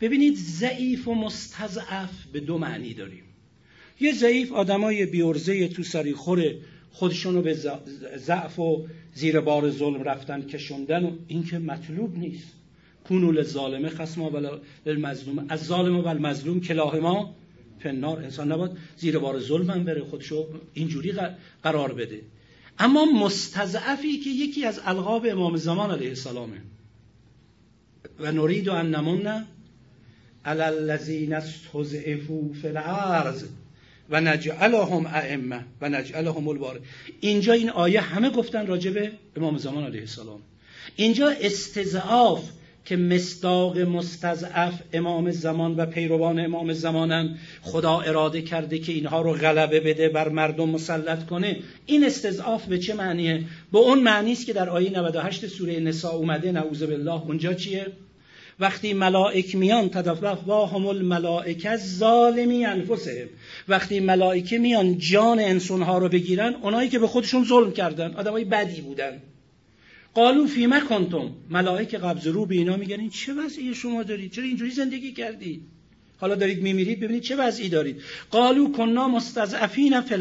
ببینید ضعیف و مستضعف به دو معنی داریم. یه ضعیف آدمای بیورزه تو سری خوره خودشونو به ضعف و زیر بار ظلم رفتن کشوندن و این که مطلوب نیست. کنول ظالمه خصما و المظلوم از ظالم و المظلوم کلاه ما فنار. انسان نباید زیر بار ظلم هم بره خودشو اینجوری قرار بده. اما مستضعفی که یکی از القاب امام زمان علیه السلامه. و نرید ان نمونه علی الذین استضعفوا فی الارض و نجعلهم ائمه و نجعلهم الوارث. اینجا این آیه همه گفتن راجع به امام زمان علیه السلام. اینجا استضعاف که مصداق مستضعف امام زمان و پیروان امام زمانن خدا اراده کرده که اینها رو غلبه بده بر مردم مسلط کنه. این استضعاف به چه معنیه؟ به اون معنی است که در آیه 98 سوره نساء اومده نعوذ بالله اونجا چیه؟ وقتی ملائک میان تدفقهم الملائکه ظالمی انفسهم. وقتی ملائکه میان جان انسانها رو بگیرن اونایی که به خودشون ظلم کردن آدمای بدی بودن. قالو فیما کنتم. ملائکه قبض رو به اینا میگن این چه وضعی شما دارید؟ چرا اینجوری زندگی کردید حالا دارید میمیرید ببینید چه وضعی دارید. قالو کنا مستضعفین فی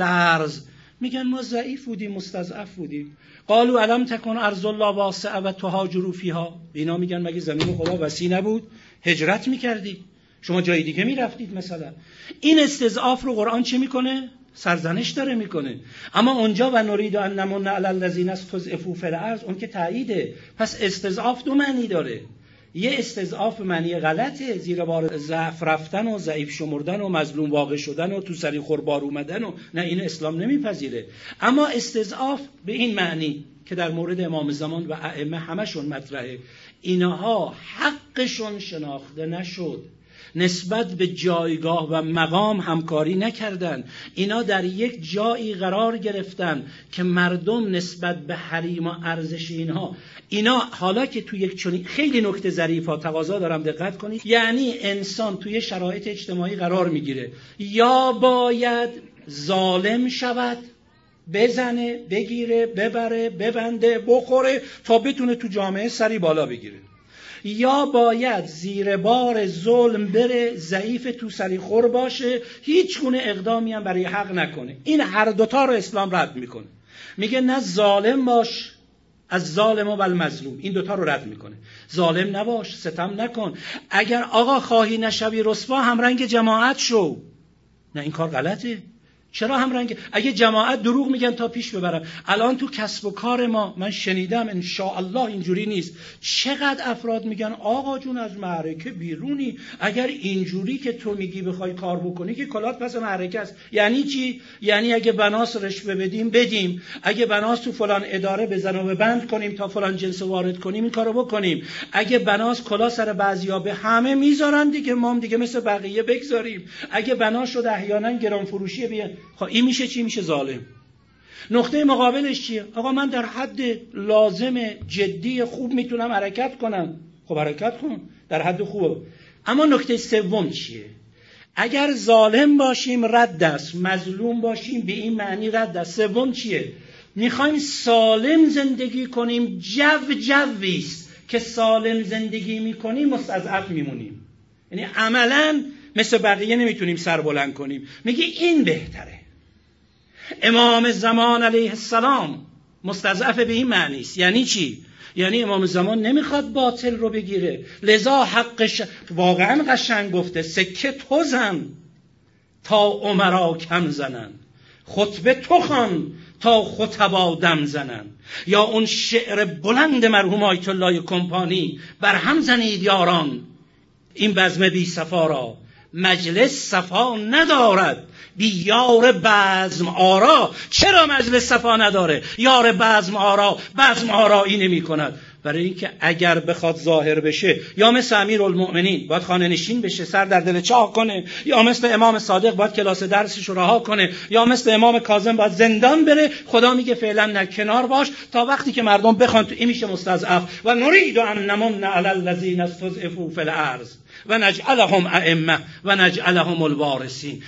میگن ما ضعیف بودیم مستضعف بودیم. قالو علم تکن ارض الله واسعه و تهاجروا فیها. اینا میگن مگه زمین خدا وسیع نبود؟ هجرت می‌کردید. شما جای دیگه می‌رفتید مثلا. این استضعاف رو قرآن چه می‌کنه؟ سرزنش داره می‌کنه. اما اونجا و نرید ان نمن علی الذین استضعفوا فی الارض اون که تاییده. پس استضعاف دو معنی داره. یه استضعاف معنی غلطه زیر بار ضعف رفتن و ضعیف شمردن و مظلوم واقع شدن و تو سری خوربار اومدن و نه این اسلام نمیپذیره. اما استضعاف به این معنی که در مورد امام زمان و ائمه همشون مطرحه اینها حقشون شناخته نشد. نسبت به جایگاه و مقام همکاری نکردند اینا در یک جایی قرار گرفتن که مردم نسبت به حریم و ارزش اینها. اینا حالا که تو یک چنین خیلی نکته ظریف ها تقاضا دارم دقت کنید. یعنی انسان توی شرایط اجتماعی قرار می‌گیره. یا باید ظالم شود بزنه بگیره ببره ببنده بخوره تا بتونه تو جامعه سری بالا بگیره. یا باید زیر بار ظلم بره ضعیف تو سری خور باشه هیچ گونه اقدامی هم برای حق نکنه. این هر دوتا رو اسلام رد می‌کنه. میگه نه ظالم باش از ظالم و مظلوم این دوتا رو رد می‌کنه. ظالم نباش ستم نکن. اگر آقا خواهی نشوی رسوا هم رنگ جماعت شو. نه این کار غلطه. چرا هم رنگ؟ اگه جماعت دروغ میگن تا پیش ببرم. الان تو کسب و کار ما من شنیدم ان الله اینجوری نیست. چقدر افراد میگن آقا جون از معرکه بیرونی. اگر اینجوری که تو میگی بخوای کار بکنی که کلات پس معرکه است. یعنی چی؟ یعنی اگه بناس رشوه بدیم بدیم. اگه بناس تو فلان اداره بزن و بند کنیم تا فلان جنس وارد کنیم این کارو بکنیم. اگه بناس کلا سر بعضیا به همه می‌ذارن دیگه ما دیگه مثل بقیه بگذاریم. اگه بنا شد احیانا گران فروشی خب این میشه چی؟ میشه ظالم. نقطه مقابلش چیه؟ آقا من در حد لازم جدی خوب می‌تونم حرکت کنم. خب حرکت کن. در حد خوب. اما نکته سوم چیه؟ اگر ظالم باشیم رد است. مظلوم باشیم به این معنی رد است. سوم چیه؟ می‌خوایم سالم زندگی کنیم. جو جویست که سالم زندگی می‌کنیم مستضعف میمونیم. یعنی عملا مثل بقیه نمی‌تونیم سر بلند کنیم. میگه این بهتره. امام زمان علیه السلام مستضعف به این معنی است. یعنی چی؟ یعنی امام زمان نمی‌خواد باطل رو بگیره. لذا حقش واقعا قشنگ گفته سکه تو زن تا عمرا کم زنن. خطبه تو خان تا خطبا دم زنن. یا اون شعر بلند مرحوم آیت الله کمپانی بر هم زنید یاران این بزم بی صفا را. مجلس صفا ندارد. بی یار بزم آرا. چرا مجلس صفا نداره؟ یار بزم آرا بزم آرایی نمی کند برای اینکه اگر بخواد ظاهر بشه یا مثل امیر المؤمنین باید خانه نشین بشه سر در دل چاه کنه یا مثل امام صادق باید کلاس درسش رو رها کنه یا مثل امام کاظم باید زندان بره خدا میگه فعلا نه کنار باش تا وقتی که مردم بخوان تو این میشه مستضعف. و نرید ان نمن علی الذین استضعفوا فی الارض و نجعلهم ائمه و نجعلهم الوارثین.